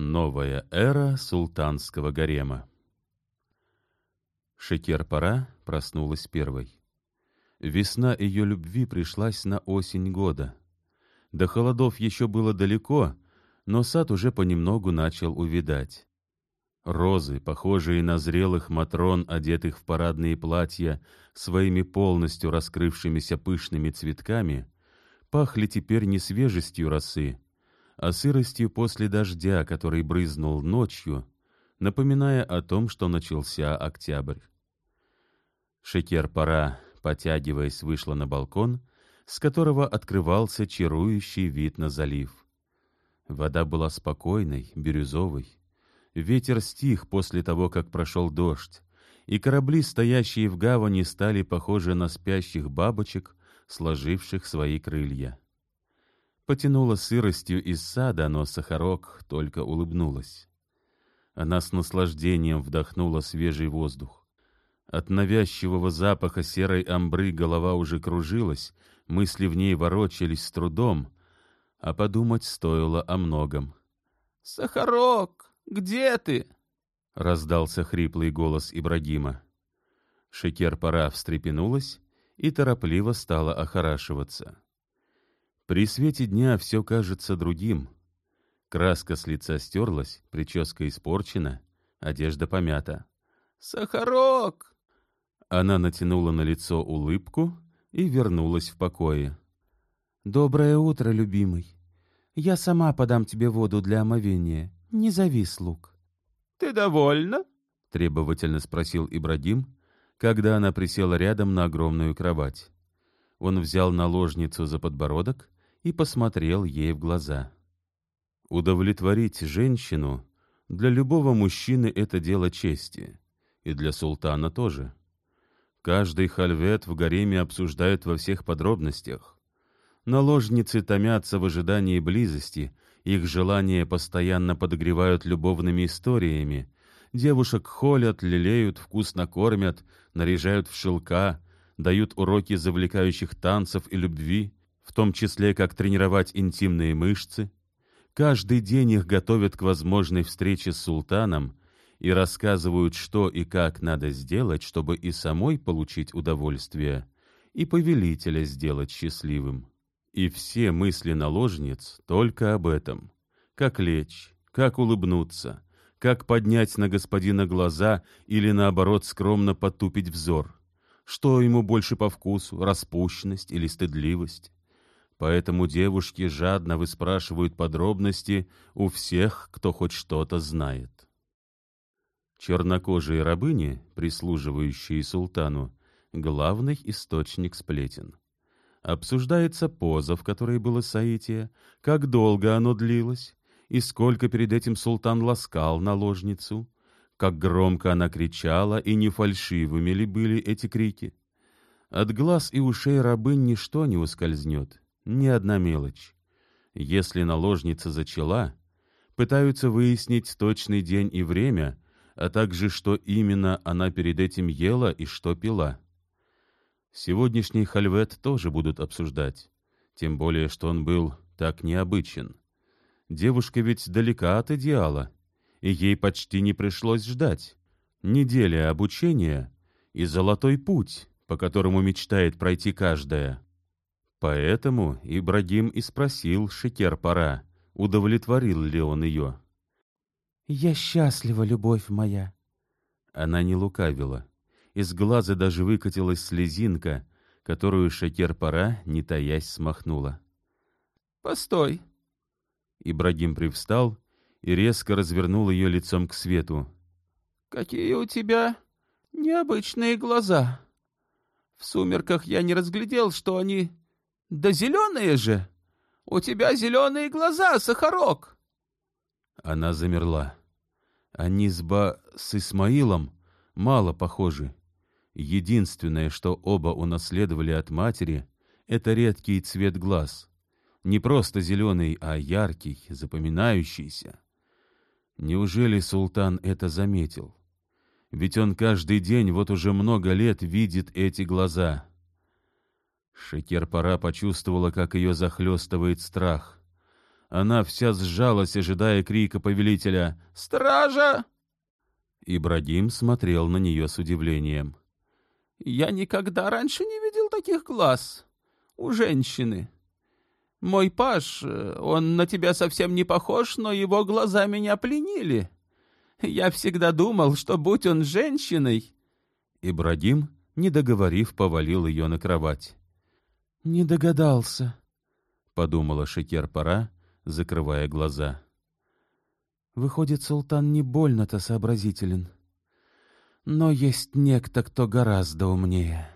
Новая эра султанского гарема. Шекер-пора проснулась первой. Весна ее любви пришлась на осень года. До холодов еще было далеко, но сад уже понемногу начал увидать. Розы, похожие на зрелых матрон, одетых в парадные платья, своими полностью раскрывшимися пышными цветками, пахли теперь не свежестью росы, а сыростью после дождя, который брызнул ночью, напоминая о том, что начался октябрь. Шекер-пора, потягиваясь, вышла на балкон, с которого открывался чарующий вид на залив. Вода была спокойной, бирюзовой. Ветер стих после того, как прошел дождь, и корабли, стоящие в гавани, стали похожи на спящих бабочек, сложивших свои крылья потянула сыростью из сада, но Сахарок только улыбнулась. Она с наслаждением вдохнула свежий воздух. От навязчивого запаха серой амбры голова уже кружилась, мысли в ней ворочались с трудом, а подумать стоило о многом. «Сахарок, где ты?» — раздался хриплый голос Ибрагима. Шекер-пора встрепенулась и торопливо стала охорашиваться. При свете дня все кажется другим. Краска с лица стерлась, прическа испорчена, одежда помята. «Сахарок!» Она натянула на лицо улыбку и вернулась в покое. «Доброе утро, любимый. Я сама подам тебе воду для омовения. Не зови слуг». «Ты довольна?» — требовательно спросил Ибрагим, когда она присела рядом на огромную кровать. Он взял наложницу за подбородок и посмотрел ей в глаза. Удовлетворить женщину для любого мужчины это дело чести, и для султана тоже. Каждый хальвет в гареме обсуждают во всех подробностях. Наложницы томятся в ожидании близости, их желания постоянно подогревают любовными историями, девушек холят, лелеют, вкусно кормят, наряжают в шелка, дают уроки завлекающих танцев и любви, в том числе как тренировать интимные мышцы. Каждый день их готовят к возможной встрече с султаном и рассказывают, что и как надо сделать, чтобы и самой получить удовольствие, и повелителя сделать счастливым. И все мысли наложниц только об этом. Как лечь, как улыбнуться, как поднять на господина глаза или, наоборот, скромно потупить взор. Что ему больше по вкусу, распущенность или стыдливость? Поэтому девушки жадно выспрашивают подробности у всех, кто хоть что-то знает. Чернокожие рабыни, прислуживающие султану, главный источник сплетен. Обсуждается поза, в которой было соитие, как долго оно длилось, и сколько перед этим султан ласкал наложницу, как громко она кричала, и не фальшивыми ли были эти крики. От глаз и ушей рабынь ничто не ускользнет, ни одна мелочь. Если наложница зачала, пытаются выяснить точный день и время, а также что именно она перед этим ела и что пила. Сегодняшний хальвет тоже будут обсуждать, тем более, что он был так необычен. Девушка ведь далека от идеала, и ей почти не пришлось ждать. Неделя обучения и золотой путь, по которому мечтает пройти каждая. Поэтому Ибрагим и спросил Шекер-пора, удовлетворил ли он ее. «Я счастлива, любовь моя!» Она не лукавила. Из глаза даже выкатилась слезинка, которую Шекер-пора, не таясь, смахнула. «Постой!» Ибрагим привстал и резко развернул ее лицом к свету. «Какие у тебя необычные глаза! В сумерках я не разглядел, что они да зеленые же! У тебя зеленые глаза, Сахарок!» Она замерла. Они с Ба... с Исмаилом мало похожи. Единственное, что оба унаследовали от матери, это редкий цвет глаз. Не просто зеленый, а яркий, запоминающийся. Неужели султан это заметил? Ведь он каждый день вот уже много лет видит эти глаза. Шекер-пора почувствовала, как ее захлестывает страх. Она вся сжалась, ожидая крика повелителя «Стража!» Ибрагим смотрел на нее с удивлением. «Я никогда раньше не видел таких глаз у женщины. Мой паш, он на тебя совсем не похож, но его глаза меня пленили. Я всегда думал, что будь он женщиной...» Ибрагим, не договорив, повалил ее на кровать. «Не догадался», — подумала Шекер-пора, закрывая глаза. «Выходит, султан не больно-то сообразителен. Но есть некто, кто гораздо умнее».